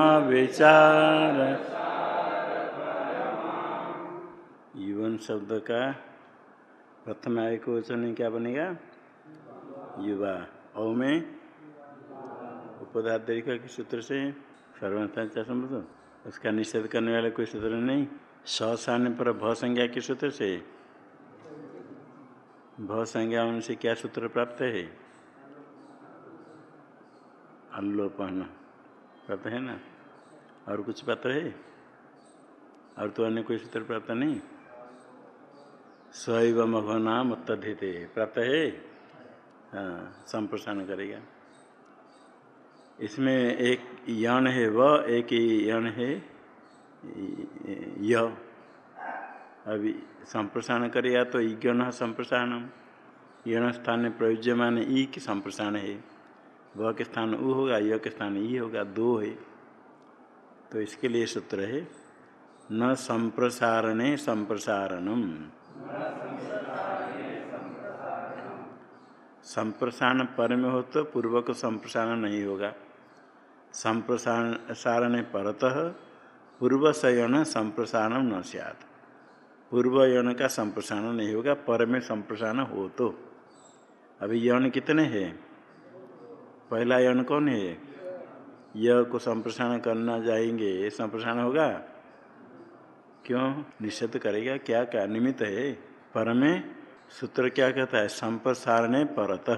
विचार युवन शब्द का प्रथम आय को क्या बनेगा? युवा। औ में उपधातरी के सूत्र से सर्वथा संबंध। उसका निषेध करने वाले कोई सूत्र नहीं। स आने पर भ संज्ञा के सूत्र से। भ संज्ञा उनसे क्या सूत्र प्राप्त है? अल्लोपन। प्राप्त है ना? और कुछ पात्र है और तो अन्य कोई सूत्र प्राप्त नहीं? स्वयं मघनाम उत्तरते प्राप्त है? हाँ संप्रसारण करेगा। इसमें एक यण है, व एक यण है, य। अभी संप्रसारण करेगा तो यण संप्रसारणम। यण स्थान में प्रयुज्यमान ई की संप्रसारण है। व के स्थान उ होगा य के स्थान ई होगा, दो है। तो इसके लिए सूत्र है, न संप्रसारणे संप्रसारणम। संप्रसारण पर में हो तो पूर्व को संप्रसारण नहीं होगा। संप्रसारण परतः पूर्व सयन संप्रसारण न सियात। पूर्व यौन का संप्रसारण नहीं होगा, पर में संप्रसारण हो तो। अभी यौन कितने हैं? पहला यौन कौन है? य को संप्रसारण करना जाएँगे, ये संप्रसारण होगा? क्यों? निषेध करेगा, क्या क्या निमित्त है? पर में सूत्र क्या कहता है? संप्रसारण परतः।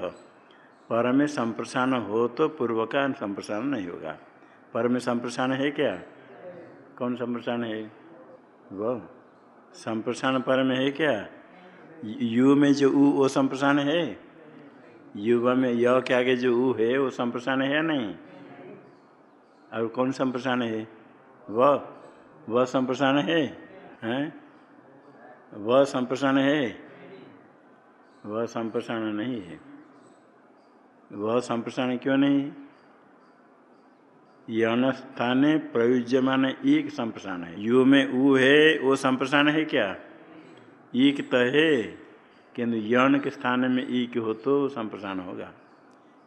पर में संप्रसारण हो तो पूर्व का संप्रसारण नहीं होगा। पर में संप्रसारण है क्या? कौन संप्रसारण है? वो संप्रसारण पर में है क्या? यू में जो ऊ वो संप्रसारण है? युवा में य के आगे जो ऊ है, वो संप्रसारण है या नहीं? और कौन संप्रसारण है? वह वह संप्रसारण है? हैं? वह संप्रसारण है? वह संप्रसारण नहीं है। वह संप्रसारण क्यों नहीं? यौन स्थाने प्रयुज्यमान एक संप्रसारण है। यु में ऊ है, वो संप्रसारण है क्या? एक तो है। किंतु यण के स्थान में ई के हो तो संप्रसारण होगा।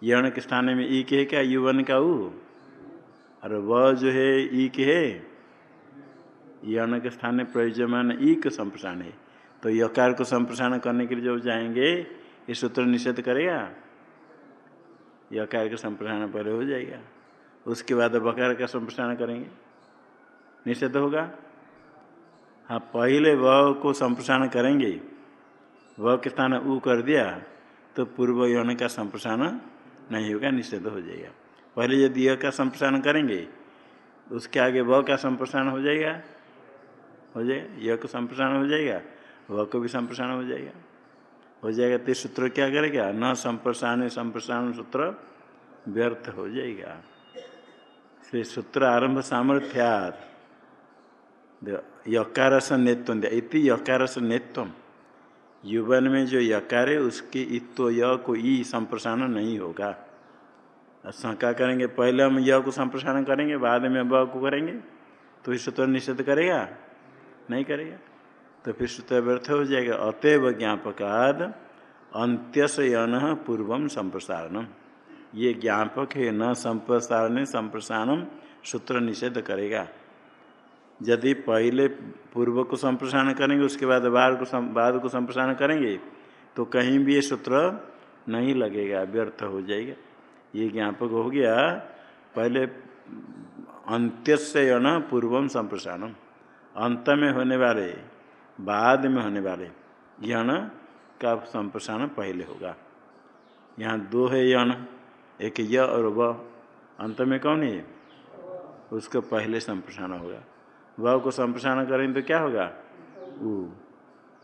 यण के स्थान में ईक है क्या? युवन का उ और वह जो है ईक है। यण के स्थान में प्रयुज्यमान ईक संप्रसारण है। तो यकार को संप्रसारण करने के लिए जब जाएँगे, ये सूत्र निषेध करेगा। यकार का संप्रसारण पहले हो जाएगा। उसके बाद बकार का संप्रसारण करेंगे। निषेध होगा। हाँ पहले व को संप्रसारण करेंगे। व के स्थान उ कर दिया तो पूर्व यौन का संप्रसारण नहीं होगा, निषेध हो जाएगा। पहले यदि य का संप्रसारण करेंगे उसके आगे व का संप्रसारण हो जाएगा। हो जाएगा? य का संप्रसारण हो जाएगा व को भी संप्रसारण हो जाएगा। हो जाएगा तो सूत्र क्या करेगा? न संप्रसारण संप्रसारण सूत्र व्यर्थ हो जाएगा। इसलिए सूत्र आरंभ सामर्थ्यात। यकार से नेत्व, इति यकार से नेत्व। युवन में जो यकार है उसके इत्व य को ई संप्रसारण नहीं होगा। शंका करेंगे? पहले हम य को संप्रसारण करेंगे, बाद में व को करेंगे? तो इस सूत्र निषेध करेगा? नहीं करेगा? तो फिर सूत्र व्यर्थ हो जाएगा। अतएव ज्ञापकाद अंत्यशयन पूर्वम संप्रसारणम। ये ज्ञापक है, न संप्रसारण संप्रसारणम सूत्र निषेध करेगा। यदि पहले पूर्व को संप्रसारण करेंगे, उसके बाद बाद को बाद को संप्रसारण करेंगे तो कहीं भी ये सूत्र नहीं लगेगा, व्यर्थ हो जाएगा। ये ज्ञापक हो गया, पहले अंत्यशयन पूर्वम संप्रसारणम। अंत में होने वाले, बाद में होने वाले यण का संप्रसारण पहले होगा। यहाँ दो है यण एक य और व। अंत में कौन है? उसको पहले संप्रसारण होगा। व को संप्रसारण करेंगे तो क्या होगा? उ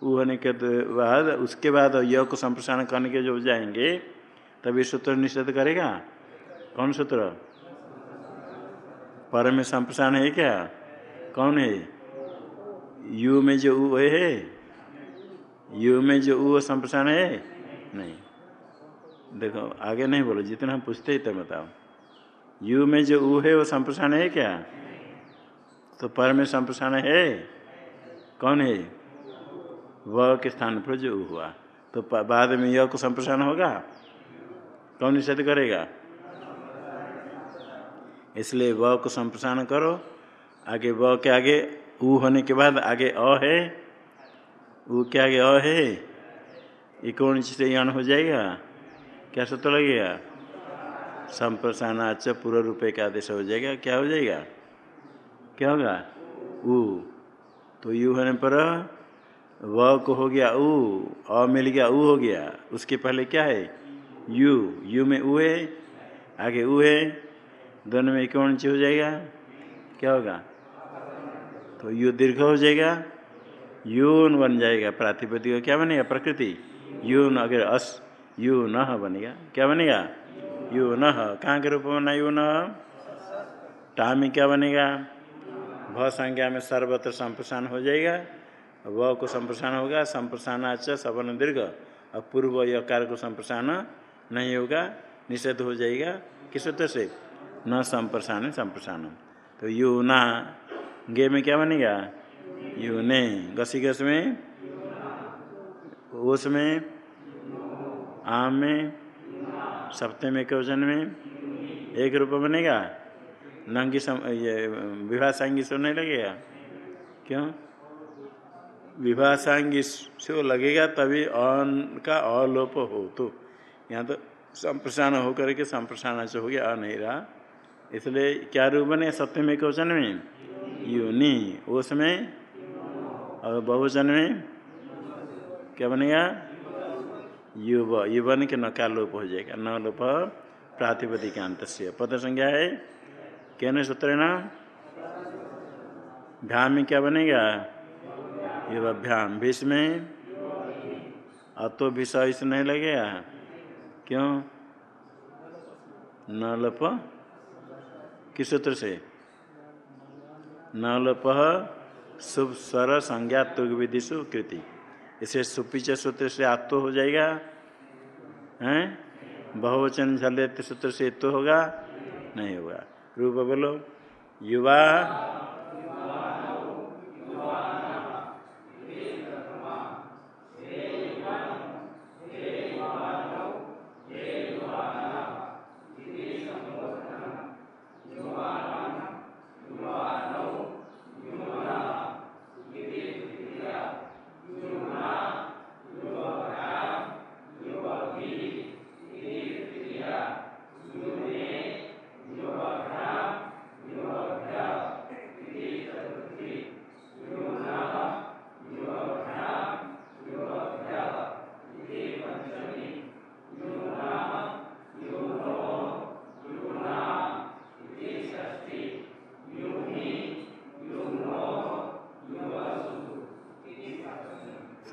उ होने के बाद, उसके बाद य को संप्रसारण करने के जो जाएँगे तभी सूत्र निषेध करेगा? कौन सूत्र? पर में संप्रसारण है क्या? कौन है? यू में जो ऊ है यू में जो उ संप्रसारण है? नहीं। देखो, आगे नहीं बोलो, जितना हम पूछते ही तो बताओ। यू में जो ऊ है, वो संप्रसारण है क्या? तो पर में संप्रसारण है, कौन है? व के स्थान पर जो हुआ। तो बाद में यह को संप्रसारण होगा। कौन निषेध करेगा? इसलिए व को संप्रसारण करो। आगे व के आगे, ऊ होने के बाद आगे अ है। ऊ के आगे अ है। ये से यण हो जाएगा। क्या सत्य लगेगा? संप्रसारणाच पूर्व रुपये का आदेश हो जाएगा। क्या हो जाएगा? क्या होगा? ऊ। तो यू होने पर व को हो गया ऊ, अ मिल गया ऊ हो गया। उसके पहले क्या है? यू। यू में ऊ है, आगे ऊ है, दोनों में कौन सी हो जाएगा। क्या होगा? तो यू दीर्घ हो जाएगा यून बन जाएगा। प्रातिपदिक क्या बनेगा? प्रकृति। यून अगर अस, यू न बनेगा। क्या बनेगा? यू न कहाँ के रूप में बना यू न टा में क्या बनेगा? भ संज्ञा में सर्वत्र संप्रसारण हो जाएगा व को संप्रसारण होगा, संप्रसारण संप्रसारणाच सवर्ण दीर्घ। और पूर्व यकार को संप्रसारण नहीं होगा, निषेध हो जाएगा, किस सूत्र से? न संप्रसारण संप्रसारण। तो यू ना, गे में क्या बनेगा? यू ने, गसी गस में उसमें आम में सप्ते में क्योजन में, एक रूप बनेगा? नंगी सम, ये, विवाह सांगी से नहीं लगेगा? क्यों? विवाह सांगी से लगेगा तभी अन का अलोप हो तो। यहाँ तो संप्रसारण होकर के संप्रसारण से हो गया, अ नहीं रहा। इसलिए क्या रूप बने? सत्य में क्वेश्चन में यूनि। उसमें और बहुवचन में क्या बनेगा? युव। युवन के नकार लोप हो जाएगा। न लोप प्रातिपदिकांत से पद संज्ञा है कहने सूत्र ना भ्याम में क्या बनेगा? युवाभ्याम भीष में? अतो विषय से नहीं लगेगा। क्यों? न लोप। किस सूत्र से? न लोप। शुभ स्वर संज्ञा तुग विधि कृति। इसे सुपिच सूत्र से आत्तो हो जाएगा। हैं? बहुवचन झलेत सूत्र से तो होगा? नहीं होगा। रूप बोलो। युवा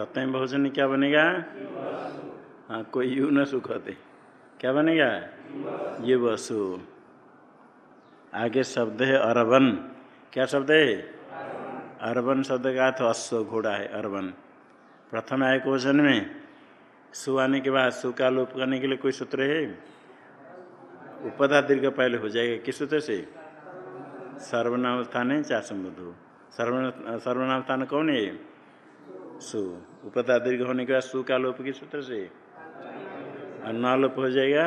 सत्यम बहुजन क्या बनेगा? हाँ कोई यू न सुखते क्या बनेगा? ये वसु आगे शब्द है अरबन। क्या शब्द है? अरबन शब्द का अर्थ अश्व घोड़ा है, अरबन। प्रथम आय क्वेश्चन में सु आने के बाद सु का लोप करने के लिए कोई सूत्र है? उपदा दीर्घ पहले हो जाएगा। किस सूत्र से? सर्वनाम स्थान है, चार संबुद्ध सर्वनाम स्थान कौन है? सु। उपता दीर्घ होने के बाद सु का लोप के सूत्र से? और हो जाएगा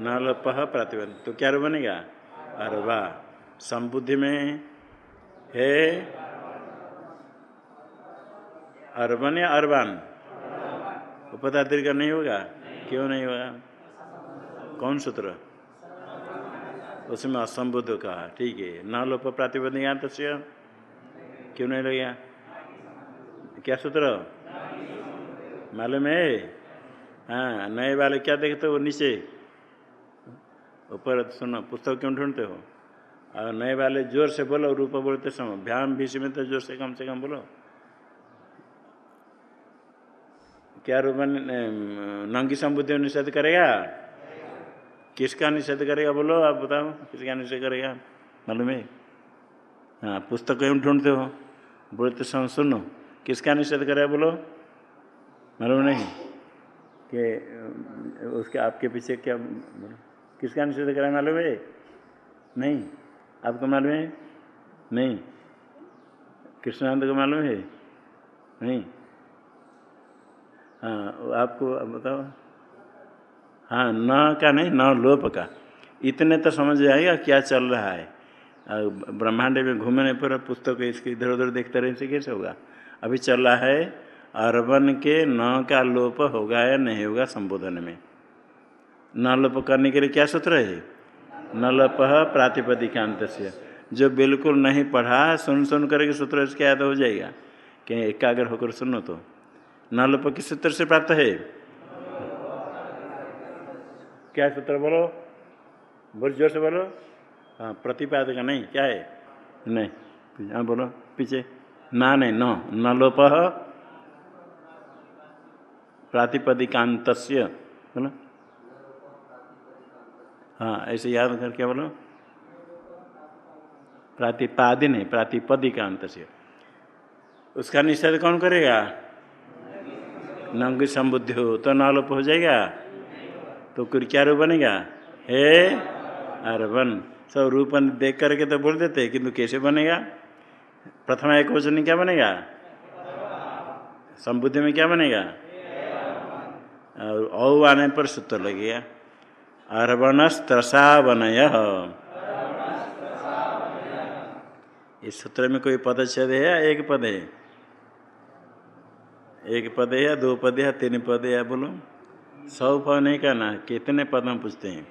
न लोप प्रतिबंध। तो क्या बनेगा? अरबा संबुद्धि में है अरबन या अरबान उपता दीर्घ नहीं होगा? क्यों नहीं होगा? कौन सूत्र? उसमें असंबुद्ध कहा। ठीक है। न लोप प्रतिबंध क्यों नहीं लगेगा? क्या सूत्र? मालूम है? हाँ नए वाले क्या देखते हो नीचे? ऊपर सुनो, पुस्तक क्यों ढूंढते हो? और नए वाले ज़ोर से बोलो, रूप बोलते समय। भ्याम भीष में तो ज़ोर से कम से कम बोलो। क्या रूप नंगी संबुद्धि निषेध करेगा? किसका निषेध करेगा बोलो, आप बताओ, किसका निषेध करेगा? मालूम है? हाँ पुस्तक क्यों ढूंढते हो? बोलते समय सुनो। किसका निषेध करे बोलो मालूम नहीं। कि उसके, आपके पीछे क्या बोलो किसका निषेध करा मालूम है? नहीं। आपको मालूम है? नहीं। कृष्णानंद को मालूम है? नहीं। हाँ आपको बताओ। हाँ न का नहीं, न लोप का। इतने तो समझ जाएगा क्या चल रहा है। ब्रह्मांड में घूमने पर पुस्तक इसके इधर उधर देखते रहे से कैसे होगा? अभी चल है, अरबन के न का लोप होगा या नहीं होगा संबोधन में? न लोप करने के लिए क्या सूत्र है? न लोप प्रातिपदिकांत से जो बिल्कुल नहीं पढ़ा, सुन सुन करके सूत्र इसके याद हो जाएगा कि एकाग्र होकर सुनो तो। न लोप किस सूत्र से प्राप्त है? क्या सूत्र बोलो? बोल ज़ोर से बोलो। हाँ प्रतिपादक नहीं, क्या है? नहीं हाँ बोलो, पीछे। ना नहीं न लोप प्रातिपदिकांत बोलो। हाँ ऐसे याद कर क्या बोलो? प्रातिपादी नहीं प्रातिपदिकांत से उसका निषेध कौन करेगा? नंगी संबुद्धि हो तो नालोप हो जाएगा? तो कुर क्या रूप बनेगा? हे अरबन सब रूप देख करके तो बोल देते किंतु कैसे बनेगा? प्रथम एक वचन क्या बनेगा? संबुद्धि में क्या बनेगा? और औ आने पर सूत्र लगेगा। अरबन त्रसावनय इस सूत्र में कोई पदच्छेद है या एक पद है? एक पद है या दो पद है या तीन पद है या बोलो। सौ पद नहीं कहना कितने पद हम पूछते हैं?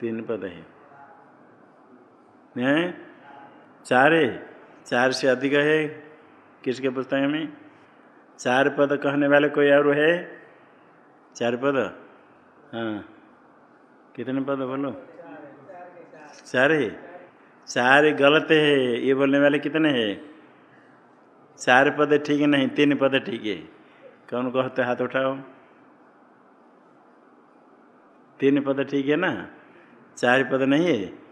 तीन पद है। नहीं चार है। चार से अधिक है। किसके पुस्तक में? चार पद कहने वाले कोई और है? चार पद? हाँ। कितने पद बोलो? चार है। चार गलत है। ये बोलने वाले कितने हैं? चार पद ठीक है नहीं, तीन पद ठीक है। कौन कहते हाथ उठाओ। तीन पद ठीक है ना? चार पद नहीं है।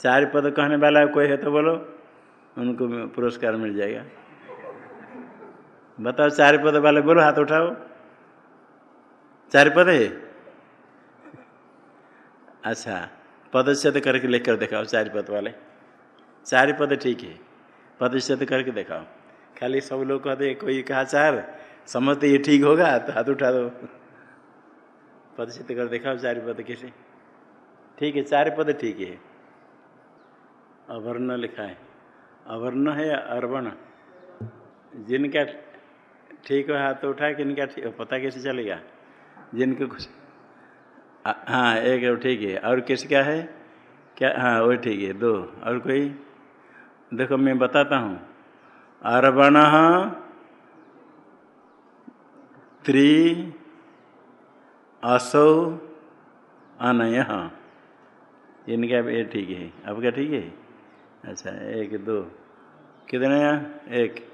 चार पद कहने वाला कोई है तो बोलो, उनको पुरस्कार मिल जाएगा। बताओ चार पद वाले बोलो, हाथ उठाओ। चार पद है? अच्छा पदच्छेद करके लेकर दिखाओ चार पद वाले। चार पद ठीक है, पदच्छेद करके दिखाओ। खाली सब लोग कहते कोई कहा, चार, समझते ये ठीक होगा तो हाथ उठा दो। पदच्छेद कर दिखाओ चार पद कैसे? ठीक है चार पद ठीक है। अवर्ण लिखा है अवर्ण है अरवर्ण जिनका ठीक है, हाथ उठा किनका ठीक? पता कैसे चलेगा? जिनके कुछ हाँ एक ठीक है। और किसका है? क्या? हाँ वो ठीक है। दो। और कोई? देखो, मैं बताता हूँ। अरबण त्रि असौ अनय। इनका ये ठीक है। आपका ठीक है? अच्छा एक, दो। कितने यहाँ एक।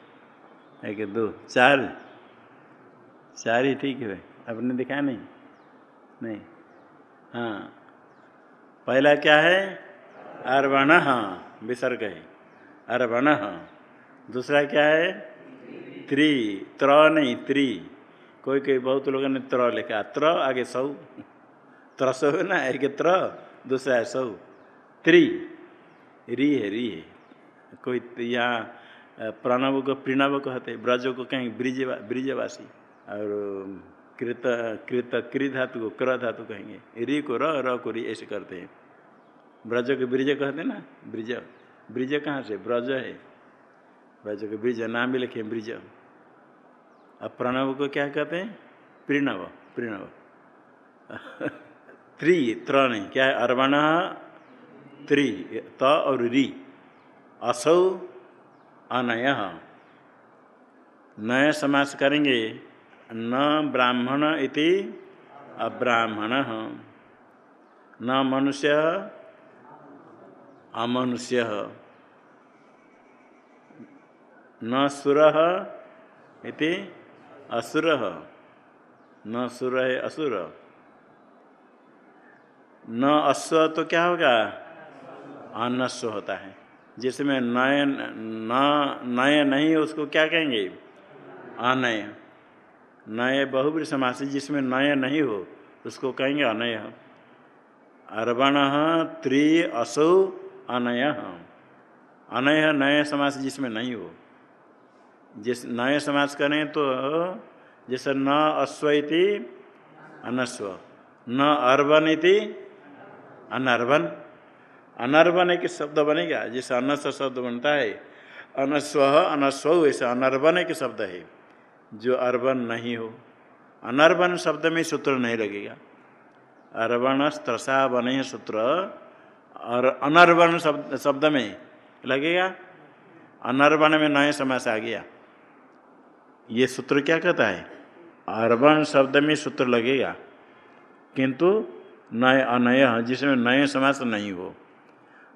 एक, दो। चार? चार ही ठीक है आपने दिखाया नहीं? नहीं। हाँ। पहला क्या है? अरवण हाँ। विसर्ग है अरवण हाँ। दूसरा क्या है? त्रि। त्र नहीं, त्रि। कोई कोई बहुत लोगों ने त्र लिखा। त्र, आगे सौ। त्र सौ है ना? एक त्र, दूसरा है सौ। त्रि। री है री है। कोई यहाँ प्रणव को प्रणव कहते ब्रजो को कहीं ब्रिज ब्रिजवासी। और कृत कृत, कृ धातु को, क्र धातु कहेंगे। री को र र को री, ऐसे करते हैं। ब्रज के ब्रिज कहते ना? ब्रिज। ब्रिज कहाँ से? ब्रज है। ब्रज के ब्रिज, नाम भी लिखे ब्रिज। अब प्रणव को क्या कहते हैं? प्रणव प्रणव त्रि त्र नहीं क्या है? अर्वण त्रि, त और री। असौ, अनय। नय समास करेंगे। न ब्राह्मण इति अब्राह्मण। न मनुष्य, अमनुष्य। न सुर इति असुर। न सुर है असुर। न अश्व तो क्या होगा? अनस्व होता है। जिसमें नय, न, नय नहीं, उसको क्या कहेंगे? अनय। नय बहुब्री समास, जिसमें नय नहीं हो, उसको कहेंगे अनय। अर्वण त्रि असौ अनय। अनय नय समास, जिसमें नहीं हो। जिस नए समास करें तो जैसे न अश्व इति अनस्व न अर्वन इति अनर्वन अनर्वन एक शब्द बनेगा, जैसे अनस्व शब्द बनता है। अनस्व अनस्व ऐसा अनर्वन एक शब्द है, जो अर्वन नहीं हो। अनर्वन शब्द में सूत्र नहीं लगेगा। अर्वण स्त्रसा बने सूत्र, और अनर्वन शब्द शब्द में लगेगा। अनर्वन में नए समास आ गया। ये सूत्र क्या कहता है? अर्वन शब्द में सूत्र लगेगा, किंतु नए अनय, जिसमें नए समास नहीं हो।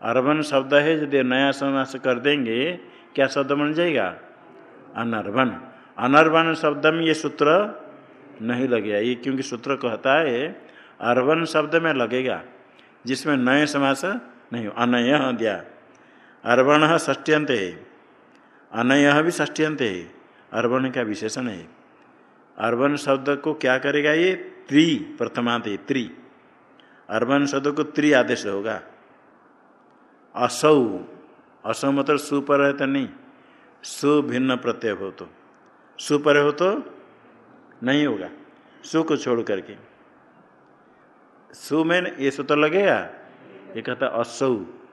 अर्बन शब्द है, यदि नया समास कर देंगे, क्या शब्द बन जाएगा? अनर्बन। अनर्बन शब्द में ये सूत्र नहीं लगेगा। ये क्योंकि सूत्र कहता है, अर्बन शब्द में लगेगा, जिसमें नए समास नहीं अनय दिया। अर्बण ष्टियंत है। अनय भी ष्टियंत है। अर्बन का विशेषण है। अर्बन शब्द को क्या करेगा ये? त्रि, प्रथमांत है, त्रि। अर्बन शब्द को त्रि आदेश होगा। असौ। असौ मतलब सुपर है तो नहीं सु भिन्न प्रत्यय हो तो। सु पर हो तो नहीं होगा, सु को छोड़ करके। सु में ये सु तो लगेगा? ये कहता असौ।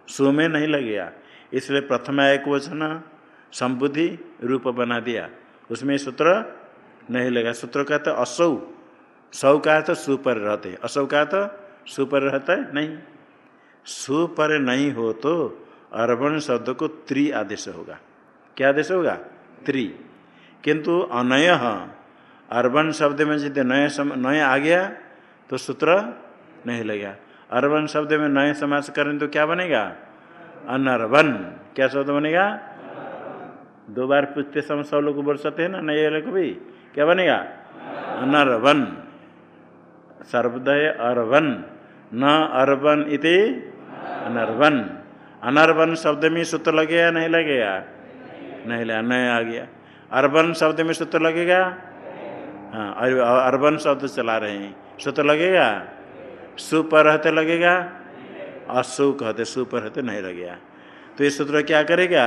सु में नहीं लगेगा। इसलिए प्रथम एक वचन, संबुद्धि रूप बना दिया। उसमें सूत्र नहीं लगा। सूत्र कहते असौ। सौ का तो सुपर रहते। असौ का तो सुपर रहता है नहीं। सु पर नहीं हो तो अर्बण शब्द को त्रि आदेश होगा। क्या आदेश होगा? त्रि। किंतु अनय अर्बन शब्द में यदि नए सम नए आ गया तो सूत्र नहीं लगेगा। अर्बन शब्द में नए समास करें तो क्या बनेगा? अनर्बन। क्या शब्द बनेगा? दो बार पूछते समय सब लोग बोल सकते हैं ना नए को भी। क्या बनेगा? अनर्बन। सर्वदय अर्बन। न अर्बन इति अनर्बन अनर्बन शब्द में सूत्र लगेगा, नहीं लगेगा? नहीं लगा, नया आ गया। अर्बन शब्द में सूत्र लगेगा? हाँ अर्बन शब्द चला रहे हैं। सूत्र लगेगा? सुपर रहते लगेगा? असु कहते सुपर रहते नहीं लगेगा। तो ये सूत्र क्या करेगा?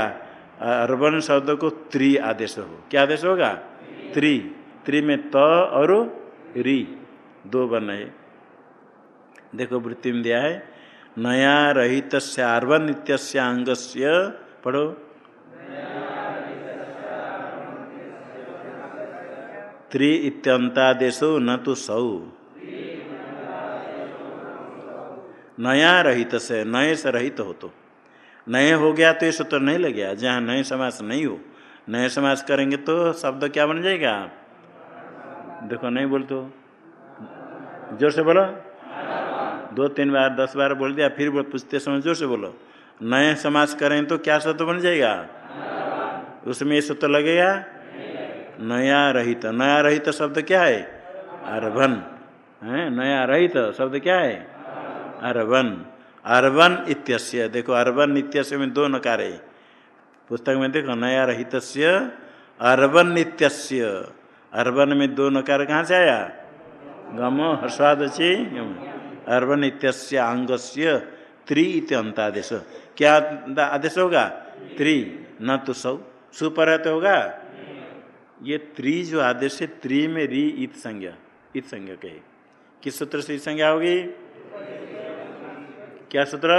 अर्बन शब्द को त्रि आदेश हो। क्या आदेश होगा? त्रि। त्रि में त और री। दो बन है देखो, वृत्ति में दिया है। नया रहित आर्वन नित्य अंग से पढ़ो। त्रि न तो सौ। नया रहित से नए से रहित हो तो नए हो गया तो ये सूत्र नहीं लग गया। जहाँ नए समास नहीं हो नए समास करेंगे तो शब्द क्या बन जाएगा? देखो, नहीं बोल तो ज़ोर से बोलो। दो तीन बार, दस बार बोल दिया, फिर पूछते समय ज़ोर से बोलो। नए समास करें तो क्या शब्द बन जाएगा? उसमें ये सूत्र लगेगा? नया रहित। नया रहित शब्द क्या है? अरबन है? नया रहित शब्द क्या है? अरबन अरबन इत्यस्य। देखो अरबन इत्यस्य में दो नकार है। पुस्तक में देखो, नया रहित अरबन नित्यस्य अरबन में दो नकार कहाँ से आया? गम हर्षवाद अर्बन इत्यस्य अंगस्य त्रि इत अंतादेश क्या आदेश होगा? त्रि। न तो सौ। सुपर है तो होगा? ये त्रि जो आदेश है, त्रि में री इत संज्ञा इत संज्ञा कहे। किस सूत्र से संज्ञा होगी? क्या सूत्र?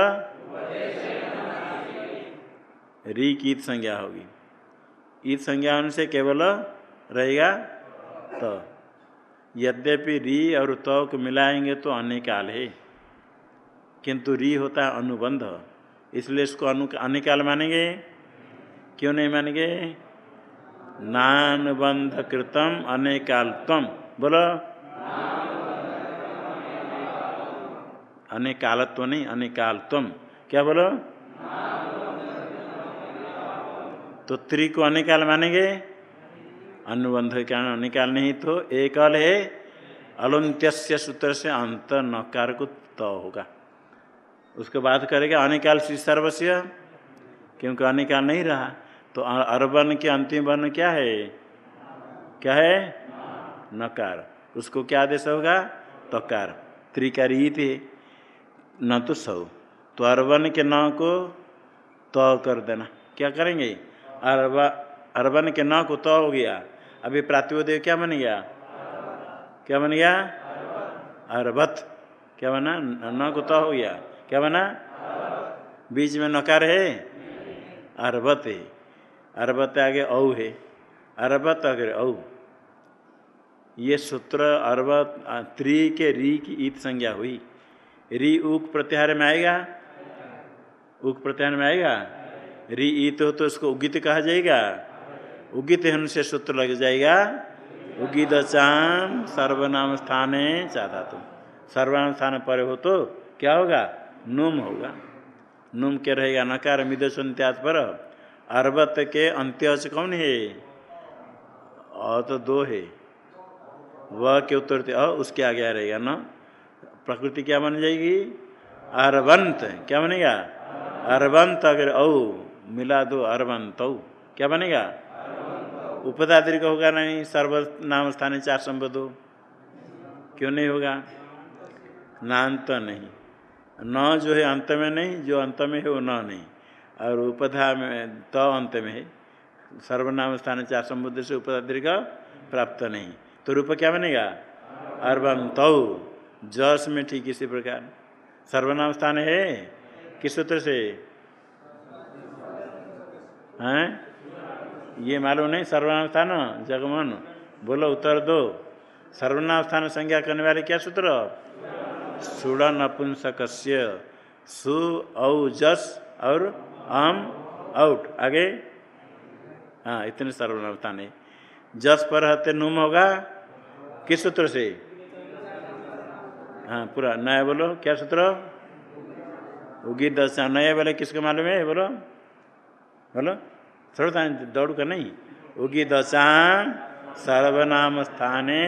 री की संज्ञा होगी। ईद संज्ञा से केवल रहेगा तो। यद्यपि री और त को मिलाएँगे तो अनिकाल है। किंतु री होता है अनुबंध। इसलिए इसको अनु अनिकाल मानेंगे? क्यों नहीं मानेंगे? नानुबंध कृतम अनेकालत्म बोलो। अनेकालत्व नहीं अनेकालत्म क्या बोलो? तो त्रि को अनेकाल मानेंगे? अनुबंध के कारण अनिकाल नहीं तो एक अल है। अलुंत्य सूत्र से अंत नकार को त होगा। उसके बाद करेगा अनिकाल श्री सर्वस्व क्योंकि अनिकाल नहीं रहा तो अरबन के अंतिम वर्ण क्या है? क्या है? नकार। उसको क्या आदेश होगा? तकार। त्रिकारी थे न तो सौ। तो अरबन के न को त कर देना। क्या करेंगे? अरबा अरबन के न को त हो गया। अभी प्रातिपदेय क्या बन गया? क्या बन गया? अरबत। क्या बना? न को तो हो गया। क्या बना? बीच में नकार है? अरबत है। अरबत आगे औ है। अरबत आगे औ। ये सूत्र अरबत त्रि के री की ईत संज्ञा हुई। री उक प्रत्याहार में आएगा? उक प्रत्याहार में आएगा? री ईत हो तो उसको उगित कहा जाएगा? उगित होने से सूत्र लग जाएगा। उगित चाम सर्वनाम स्थाने चाहता तुम। सर्वनाम स्थान पर हो तो क्या होगा? नुम होगा। नुम क्या रहेगा नकार मिदोशन त्याग पर। अरबत के अंत्य कौन है? अ तो दो है। वह के उत्तर अ, उसके आगे रहेगा न। प्रकृति क्या बन जाएगी? अरबंत क्या बनेगा? अरबंत अगर औ, मिला दो अरबंत क्या बनेगा? उपदाद्रिक होगा नहीं सर्व नाम स्थानीय चार संबद्ध क्यों नहीं होगा? नान्त नहीं। न जो है अंत में नहीं, जो अंत में है वो न नहीं। और उपधा में, त तो अंत में है। सर्वनाम स्थान चार संबुद्ध से उपदाद्रिक प्राप्त नहीं। तो रूप क्या बनेगा? अर्बन तौ। जस में ठीक इसी प्रकार। सर्वनाम स्थान है? किस सूत्र से? हैं? ये मालूम नहीं सर्वनाम स्थान जगमोहन, बोलो उत्तर दो। सर्वनाम स्थान संज्ञा करने वाले क्या सूत्र? सुड़ नपुंसक सु, औ, जस, और आम आउट। आगे? हाँ इतने सर्वनाम स्थान है। जस पर हते नुम होगा? किस सूत्र से? हाँ पूरा नया बोलो। क्या सूत्र? उगी दस नया बोले, किसको मालूम है? बोलो। बोलो। थोड़ा दौड़ कर नहीं, उगी दशान सर्वनाम स्थाने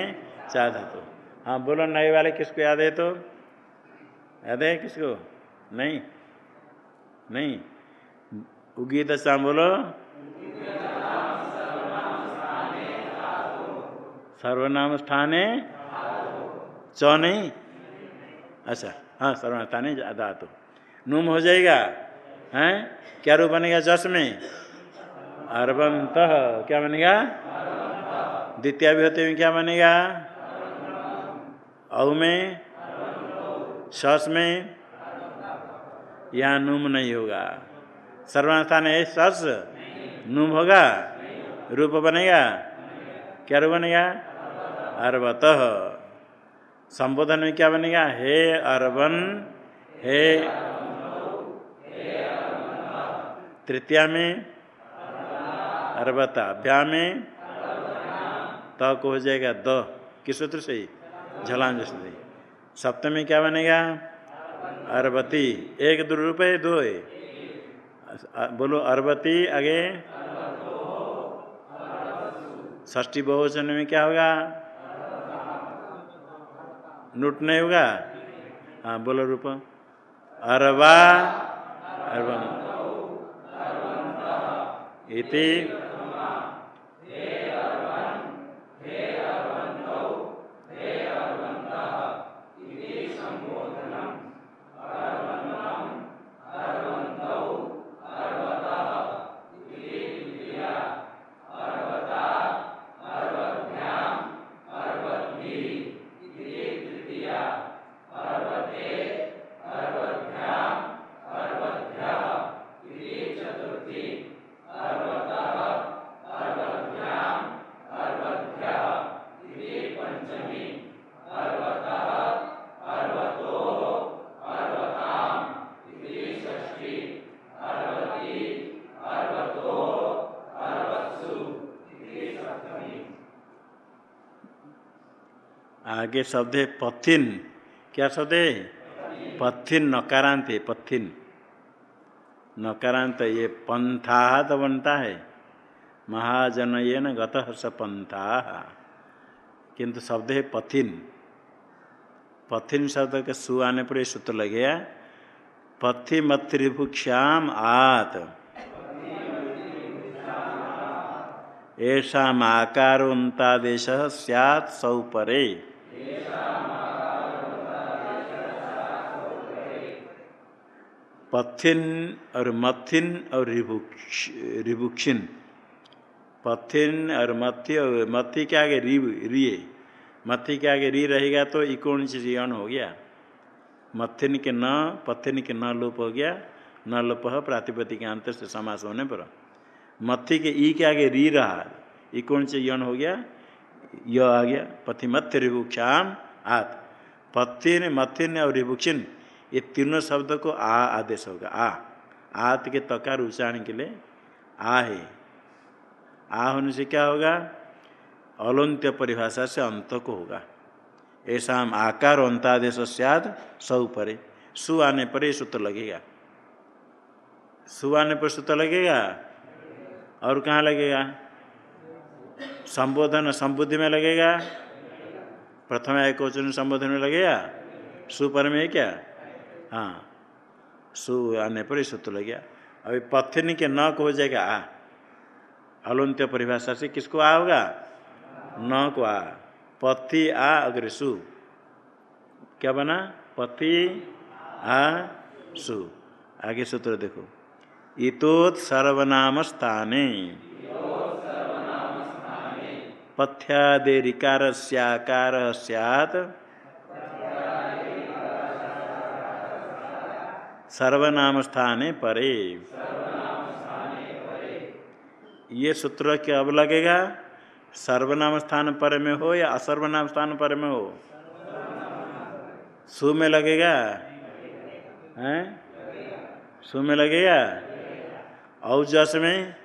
चाह तो हाँ बोलो, नए वाले किसको याद है तो? याद है किसको? नहीं नहीं। उगी दशा बोलो। सर्वनाम स्थाने च नहीं? अच्छा हाँ सर्वनाम स्थाने धातु नुम हो जाएगा, हैं? क्या रूप बनेगा जस में? अरबंत क्या बनेगा? द्वितीय होते में क्या बनेगा? औ में? सस में? यहाँ नुम नहीं होगा। सर्वास्थान है सस। नुम होगा? रूप बनेगा? क्या रूप बनेगा? अरबत संबोधन में क्या बनेगा? हे अरबन हे तृतीया में? अरबता। भ्या में त को हो जाएगा द। किस सूत्र से? झलांज से। सप्तमी क्या बनेगा? अरबती। एक दो रुपये दो बोलो, अरबती, आगे। ष्टी बहुवचन में क्या होगा? नोट नहीं होगा? हाँ बोलो रूप। अरबा। अरबन इति। आगे शब्द है पथिन। क्या शब्द? है पथिन, नकारांत है पथिन। नकारांत ये पंथा तो बनता है। महाजन ये न गत पंथा। किंतु शब्द है पथिन। पथिन शब्द के सु आने पर सूत्र लगेगा पथि मत्रिभुक्षाम आत। ऐसा आकारोन्तादेश सौ परे। पथिन और मथिन और रिभुक्षिन। पथिन और मथि और मथि के आगे रिव रिए मथि के आगे री रहेगा तो इकोण से रियन हो गया। मथिन के न, पथिन के न लोप हो गया। न लोप प्रातिपति के अंतर से समास होने पर। मथि के ई के आगे री रहा से यन हो गया। य आ गया पथि मथ्य रिभुक्षाम आत। पथिन, मथिन और रिभुक्षिन ये तीनों शब्द को आ आदेश होगा। आ। आत के तकार उच्चारण के लिए आ है। आ होने से क्या होगा? अलंत्य परिभाषा से अंत को होगा। ऐसा हम आकार अंतादेश सद सौ परे। सु आने पर ये सूत्र लगेगा। सु आने पर सूत्र लगेगा? और कहाँ लगेगा? संबोधन संबुद्धि में लगेगा? प्रथम एक वचन संबोधन में लगेगा? सुपर में है क्या? हाँ। सु, आने पर सूत्र लग गया। अभी पत्नी के न को हो जाएगा। आ। अलंत्य परिभाषा से किसको आ होगा? न को आ। पथि आ, अग्र सु। क्या बना? पथि आ, सु। आगे सूत्र देखो। इतोत सर्वनाम स्थाने पथ्यादेरिकार सकार सैत सर्वनाम स्थाने परे। ये सूत्र क्या अब लगेगा? सर्वनाम स्थान पर में हो या असर्वनाम स्थान पर में हो? सु में लगेगा? हैं? सु में लगेगा? औजस में?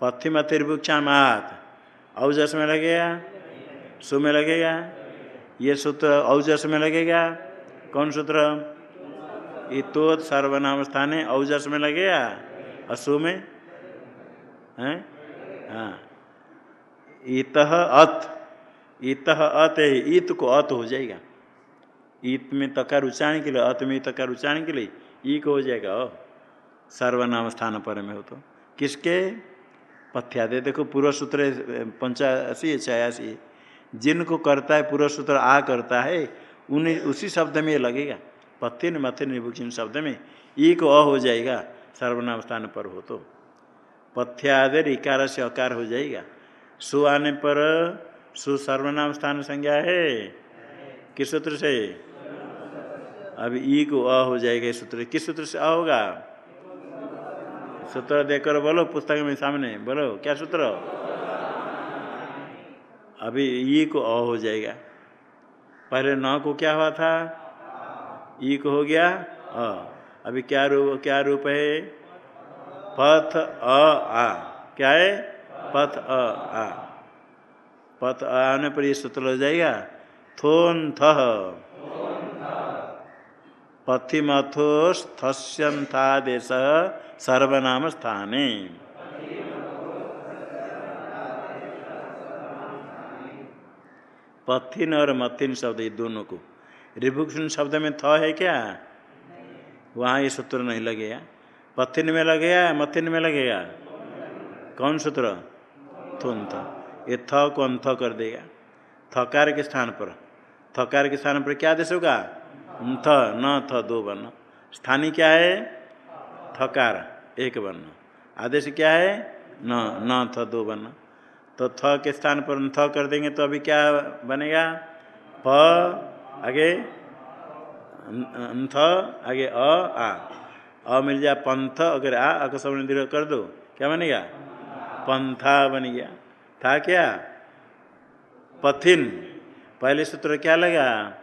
पथिम त्रिभुक्षा मात औजस में लगेगा? सु में लगेगा? ये सूत्र औजस में लगेगा? कौन सूत्र? इतोत सर्वनाम स्थान है, औजस में लगेगा असु में? है? हाँ। इत अत। इत अत है इत को अत हो जाएगा। इत में तकार उच्चारण के लिए, अत में तकार उच्चारण के लिए ई को हो जाएगा, ओ। सर्वनाम स्थान पर में हो तो। किसके? पथ्यादे। देखो पूर्व सूत्र पंचासी छयासी जिनको करता है पूर्व सूत्र आ करता है, उन्हें उसी शब्द में लगेगा। पत्तिन मथिन निभुक्षिन शब्द में, ई को अ हो जाएगा सर्वनाम स्थान पर हो तो। पथ्यादर इकार से अकार हो जाएगा। सु आने पर सु सर्वनाम स्थान संज्ञा है? किस सूत्र से? अभी ई को अ हो जाएगा सूत्र किस सूत्र से अ होगा? सूत्र देखकर बोलो, पुस्तक में सामने, बोलो, क्या सूत्र? अभी ई को अ हो जाएगा। पहले न को क्या हुआ था? ई को हो गया। अ। अभी क्या रूप क्या रूप है? पथ, अ, आ। क्या है? पथ, अ, आ। पथ आने पर ये सूत्र हो जाएगा। थोन, थ। पथिमथो स्थस्यंथादेश सर्वनाम स्थाने। पथिन और मथिन शब्द, ये दोनों को। रिभुक्षण शब्द में थ है क्या? वहाँ ये सूत्र नहीं लगेगा। पथिन में लगेगा मथिन में लगेगा? कौन सूत्र? थुन थ ये थ को अंथ कर देगा। थकार के स्थान पर। थकार के स्थान पर क्या आदेश होगा? थ, न, थ, दो वर्ण। स्थानीय क्या है? थकार, एक वर्ण। आदेश क्या है? न न, थ, दो वर्ण। तो थ के स्थान पर थ कर देंगे तो अभी क्या बनेगा? प आगे? थ, आगे अ, आ। अ मिल जाए पंथ, अगर आ अकस्मण दीर्घ कर दो। क्या बनेगा पंथा बन गया। था क्या? पथिन। पहले सूत्र क्या लगा?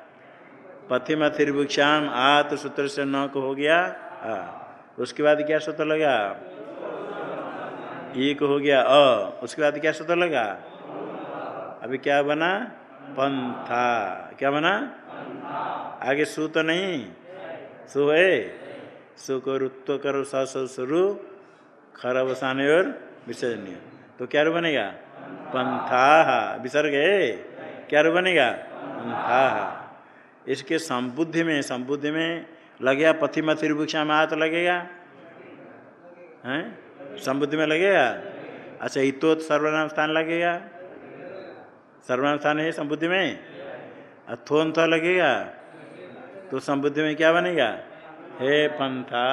पथिमा त्रिभुक्षाम आ तो सूत्र से न को हो गया, आ। उसके बाद क्या सूत्र लगा? एक हो गया, अ। उसके बाद क्या सूत्र लगा? अभी क्या बना? पंथा। क्या बना? आगे सु तो नहीं? सु है? सु को रुत्व करो, सु खर अवसाने और विसर्जनीय। तो क्या बनेगा? पंथा विसर्ग है? क्या बनेगा? पंथा इसके संबुद्धि में संबुद्धि में लगेगा पथिमा त्रिभुक्षा में हाथ लगेगा? हैं? संबुद्धि में लगेगा? अच्छा इतो सर्वनाम स्थान लगेगा? सर्वनाम स्थान है संबुद्धि में? अथोन तो लगेगा। तो संबुद्धि में क्या बनेगा? हे पंथा,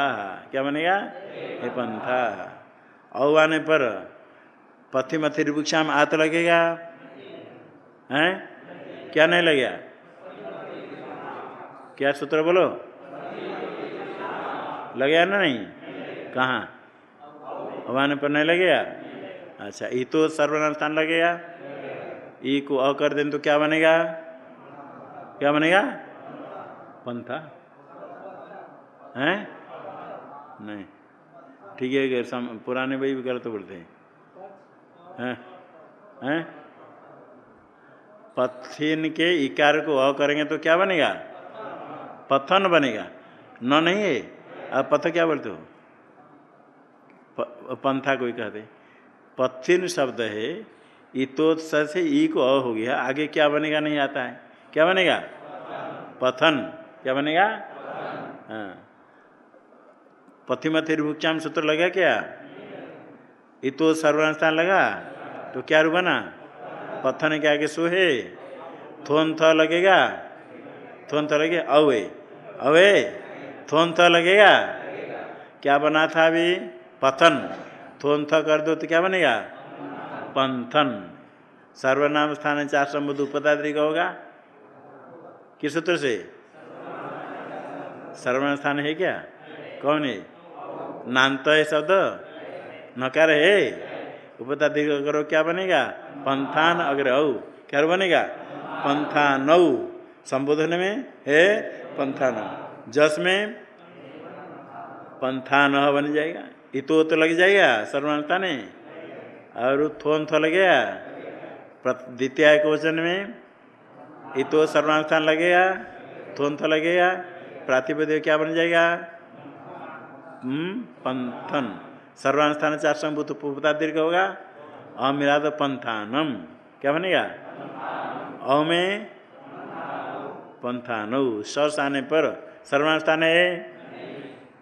क्या बनेगा? हे पंथा। औ आने पर पथिमा में आत लगेगा? हैं? क्या नहीं लगेगा? क्या सूत्र बोलो? लगे ना नहीं? कहाँ? अवान पर नहीं लगेगा? अच्छा ई तो सर्वनाम स्थान लगेगा। ई को अ कर दें तो क्या बनेगा? क्या बनेगा? पंथा। हैं? नहीं। ठीक है सम, पुराने भाई भी गलत बोलते हैं। हैं? पथिन के इकार को अ करेंगे तो क्या बनेगा? पथन बनेगा। न नहीं है? आप पथ क्या बोलते हो? पंथा कोई कहते पथिन शब्द है इतोत्स से ई को अ हो गया। आगे क्या बनेगा नहीं आता है। क्या बनेगा? पथन। क्या बनेगा? हाँ। पथिमथि भुक्चाम सूत्र लगा क्या? इतो सर्वानुष्ठान लगा? तो क्या रू बना? पत्थन के आगे सो है थोन थ लगेगा? थोन थ लगे? अवे। अवे? थोन थ लगेगा? क्या बना था अभी? पथन। थोन थ कर दो तो क्या बनेगा? पंथन। सर्वनाम स्थान चार संबुद्ध उपदाद्री का होगा। किस सूत्र से? सर्वनाम स्थान है क्या? कौन है? नान्त है शब्द? नकार है? उपता दीर्घ करो, क्या बनेगा? पंथान अग्र औ क्या बनेगा? पंथान। संबोधन में है पंथान। जस में पंथान बन जाएगा। इतो तो लग जाएगा सर्वनाथा ने और थोन थो लगेगा द्वितीय क्वेश्चन में इतो सर्वनास्थान लगेगा थोन थो लगेगा प्रातिपद क्या बन जाएगा? पंथन। सर्वानुष्ठान चार संभूत उपता दीर्घ होगा। अमिरा तो पंथानम। क्या बनेगा? अ में पंथानौ। सस आने पर सर्वानुष्ठान है?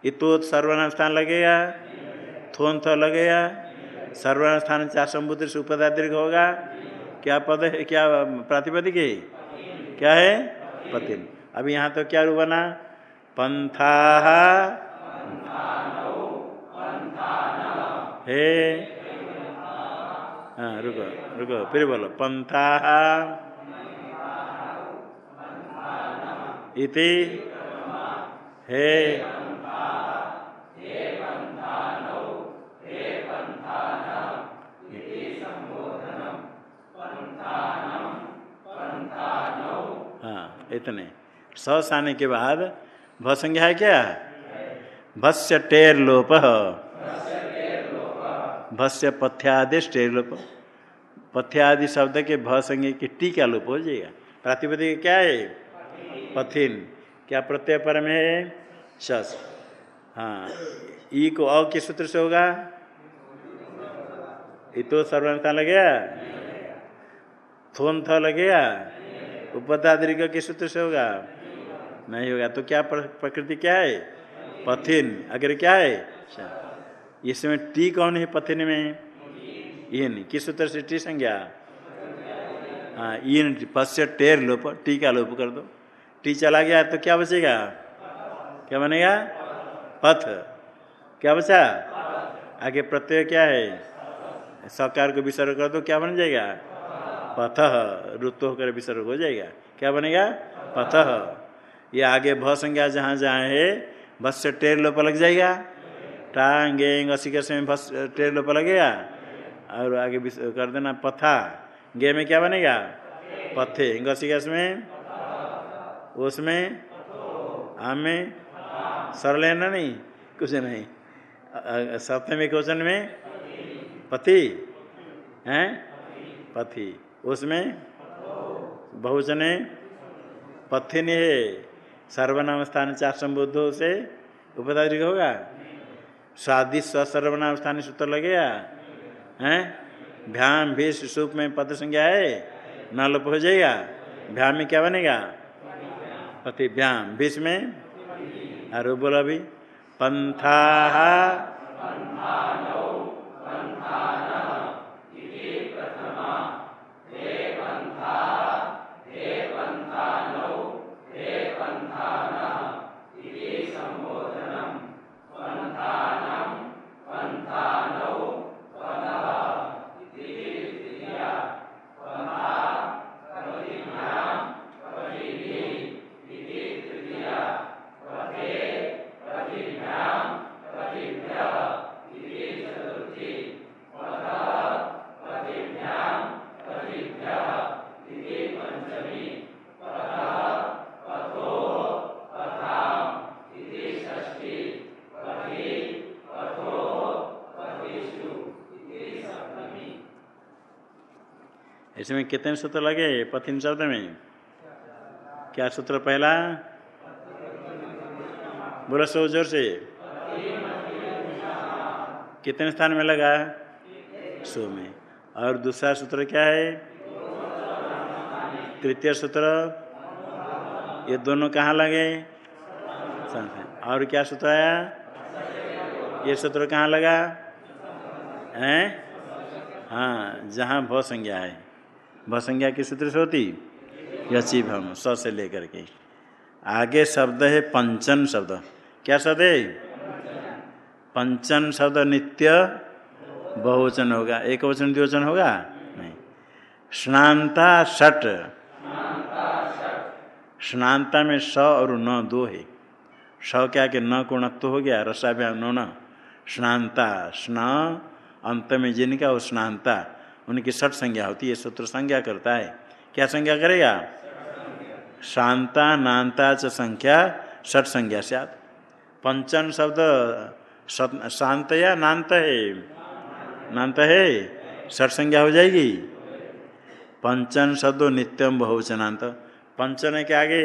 इतोत सर्वानुष्ठान लगेगा। थोन थ लगेगा। सर्वानुष्ठान चार संभूत से उपदा दीर्घ होगा। क्या पद है? क्या प्रातिपदिक है? क्या है? पति अभी यहाँ तो क्या रू बना पंथा हे। हाँ रुको रुको, फिर बोलो। पंथा इति हे। इतने। सस आने के बाद भसंज्ञा है क्या? भस्य टेर लोप। भस्य पथ्यादि टेर लोप। पथ्यादि शब्द के भसंज्ञ की टीका लोप हो जाएगा। प्रातिपदिक क्या है? पथिन। क्या प्रत्यय पर में है? शस। हाँ। ई को अ किस सूत्र से होगा? इतो सर्वनता लगेगा? थोन थ लगेगा? उपदादृग किस सूत्र से होगा? नहीं होगा। तो क्या प्रकृति क्या है? पथिन। अगर क्या है? इसमें टी कौन है पथिन में? इन किस सूत्र से? टी संज्ञा। हाँ इन पश्य टेर, लोप। टी का लोप कर दो। टी चला गया तो क्या बचेगा? क्या बनेगा? पथ। क्या बचा? आगे प्रत्यय क्या है? सकार को विसर्ग कर दो, क्या बन जाएगा? पथ। ऋतु होकर विसर्ग हो जाएगा। क्या बनेगा? पथ। ये आगे भ संज्ञा जहाँ जहाँ है बस से टेर लोप लग जाएगा। टांगे असी के समय बस टेर लोप लगेगा। और आगे कर देना पथा। गे में क्या बनेगा? पथे। गसी गस में? उसमें आम में? सरल है ना नहीं। कुछ नहीं। सप्तमी क्वेश्चन में? पति हैं? पथि। उसमें बहुजने पथिनी है। सर्वनाम स्थान चार संबुद्धों से उपदारिक होगा? स्वादि सर्वनाम स्थान सूत्र लगेगा हैं? भ्याम भी सूप में पद संज्ञा है। न लोप हो जाएगा। भ्याम में क्या बनेगा? पति भ्याम। विष में? और बोला अभी। पंथा इसमें कितने सूत्र लगे? पथिन शब्द में। क्या सूत्र पहला? बोला सो ज़ोर से। कितने स्थान में लगा? सो में। और दूसरा सूत्र क्या है? तृतीय सूत्र। ये दोनों कहाँ लगे? और क्या सूत्र आया? ये सूत्र कहाँ लगा? हैं? हाँ जहाँ भ संज्ञा है। संज्ञा किस सूत्र से होती? यची भम स से लेकर के। आगे शब्द है पंचन शब्द। क्या शब्द है? पंचन शब्द नित्य बहुवचन होगा। एक वचन द्विवचन होगा? नहीं। स्नाता षट। स्नाता में स और न दो है। स क्या के न गुणत्व हो गया? रसाभ्याम न स्नाता स्ना, अंत में जिनका वो स्नाता उनकी षट संज्ञा होती है सूत्र संज्ञा करता है। क्या संज्ञा करेगा? शांता नान्ता च संख्या षट संज्ञा से पंचन शब्द शांत या नान्त है। नान्त है, षट संज्ञा हो जाएगी। पंचन शब्द नित्यम बहुवचनांत। पंचन के आगे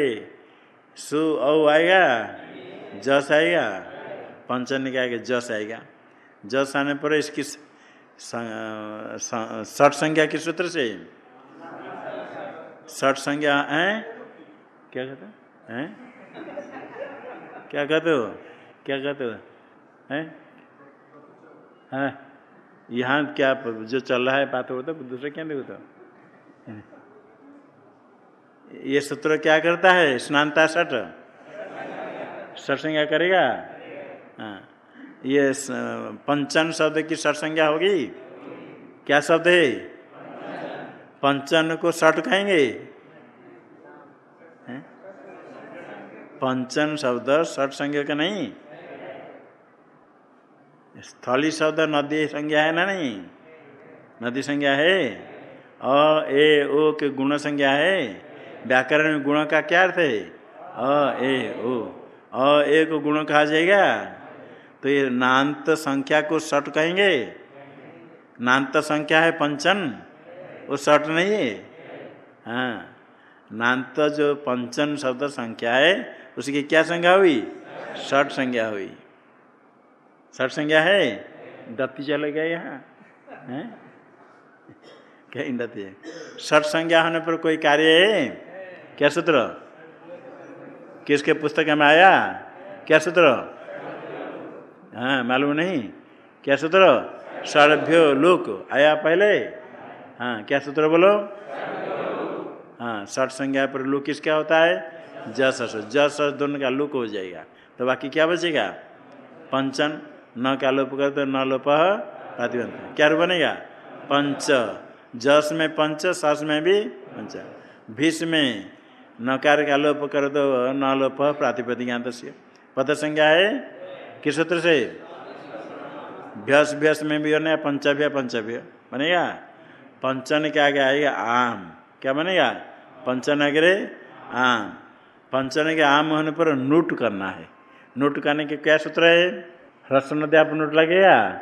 सु, औ आएगा, जस आएगा। पंचन के आगे जस आएगा। जस आने पर इसकी षठ संज्ञा के सूत्र से? षठ संज्ञा, है? क्या कहते हैं? क्या कहते हो? क्या कहते हो? हैं? यहाँ क्या जो चल रहा है बात होता दूसरे क्या देखो तो? ये सूत्र क्या करता है? स्नानता सठ सठ संज्ञा करेगा? हाँ। ये पंचन शब्द की सठ संज्ञा होगी? क्या शब्द है? पंचन को सठ कहेंगे? पंचन शब्द सठ संज्ञा का नहीं? स्थली शब्द नदी संज्ञा है ना नहीं? नदी संज्ञा है। अ, ए, ओ के गुण संज्ञा है। व्याकरण में गुण का क्या अर्थ है? अ, ए, ओ। अ, ए को गुण कहा जाएगा? तो ये नान्त संख्या को सट कहेंगे? नान्त संख्या है पंचन। वो सट नहीं है? हाँ। नान्त जो पंचन शब्द संख्या है, उसकी क्या संख्या हुई? षट संज्ञा हुई। षट संज्ञा है? दत्ती चले गए यहाँ। है? क्या इंदती है? षट संज्ञा होने पर कोई कार्य है? क्या सूत्र? किसके पुस्तक में आया? क्या सूत्र? हाँ मालूम नहीं। क्या सूत्र? सर्भ्यो लोक। आया पहले? हाँ क्या सूत्र बोलो? हाँ षट संज्ञा पर लुक किसका होता है? जस। जस दोनों का लुक हो जाएगा। तो बाकी क्या बचेगा? पंचन। न का लोप कर तो न लोप प्रतिबंध क्या बनेगा? पंच। जस में पंच, सस में भी पंच। भीष में नकार का लोप कर दो न लोप प्रातिपदिकांत पद संज्ञा है? किस सूत्र से? भ्यस भ्यस में भी बनेगा पंचभ्य पंचभ्य बनेगा? पंचन के आगे आएगा आम। क्या बनेगा? पंचन अग्रे आम। पंचन के आम होने पर नूट करना है। नूट करने के क्या सूत्र है? ह्रस्व आप नोट लगेगा?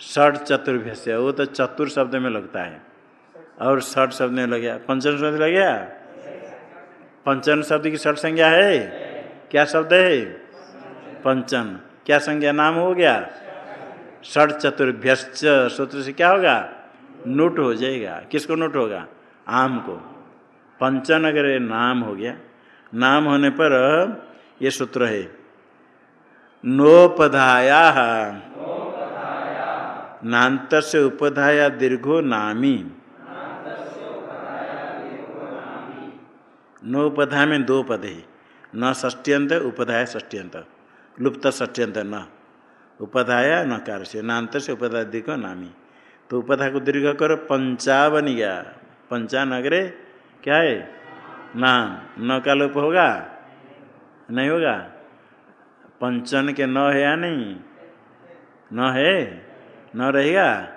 षठ चतुर्भ्य से वो तो चतुर शब्द में लगता है। और षठ शब्द में लग गया पंचन शब्द लग गया पंचन शब्द की षठ संज्ञा है? क्या शब्द है? पंचन क्या संज्ञा नाम हो गया? षठ चतुर्भ्य सूत्र से क्या होगा? नोट हो जाएगा। किसको नोट होगा? आम को। पंचन अगर नाम हो गया, नाम होने पर ये सूत्र है, नोपधाया। नान्त से उपधाया दीर्घो नामी। नोपधा में दो पद है, न ष्ट्यंत उपधाया ष्ट्यंत लुप्त ष्ट्यंत न। उपधाया नकार से। नान्त से उपधा दीर्घ नामी। तो उपधा को दीर्घ करो पंचा बन गया पंचा नगरे क्या है? नाम न का लोप होगा? नहीं होगा? पंचन के न है या नहीं? न है? न रहेगा?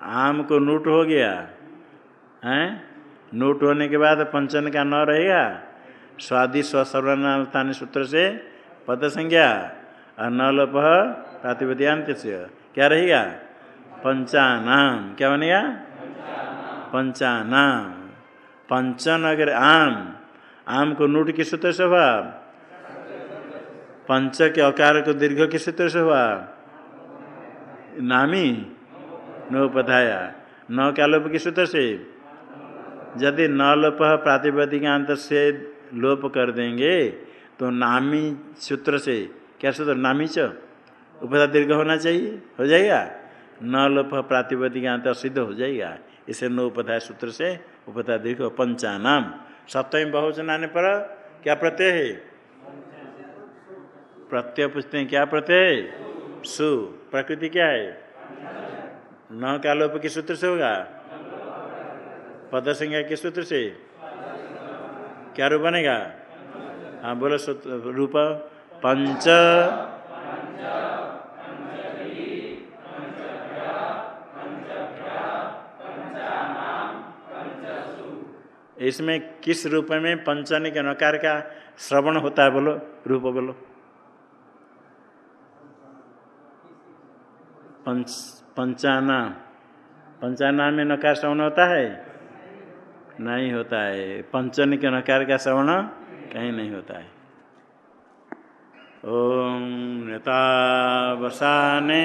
आम को नोट हो गया। हैं? नोट होने के बाद पंचन का न रहेगा? स्वादि स्वसर्वनाथान सूत्र से पद संज्ञा और न लोप प्रातिपद्यांत क्या रहेगा? पंचानाम। क्या बनेगा? पंचानाम। पंचन अगर आम आम को नूट किस सूत्र से हुआ। पंच के अकार को दीर्घ किस सूत्र से हुआ। नामी। नो पधाया न क्या लोप किस सूत्र से? यदि न लोप प्रातिपदिकांत से लोप कर देंगे तो नामी सूत्र से क्या सूत्र? नामी च? उपधा दीर्घ होना चाहिए, हो जाएगा? न लोप प्रातिपदिकांत सिद्ध हो जाएगा। इसे नो उपधा सूत्र से उपधा दीर्घ पंचानाम। सप्तमी बहुवचन आने पर क्या प्रत्यय है? प्रत्यय पूछते हैं, क्या प्रत्यय सु। प्रकृति क्या है? न क्या लोप किस सूत्र से होगा? पद संज्ञा किस सूत्र से? क्या रूप बनेगा? हाँ बोलो रूप। पंच। इसमें किस रूप में पंचन के नकार का श्रवण होता है, बोलो, रूप बोलो। पंच, पंचाना। पंचाना में नकार श्रवण होता है? नहीं होता है। पंचन के नकार का श्रवण? कहीं नहीं होता है। ओम नेता बसाने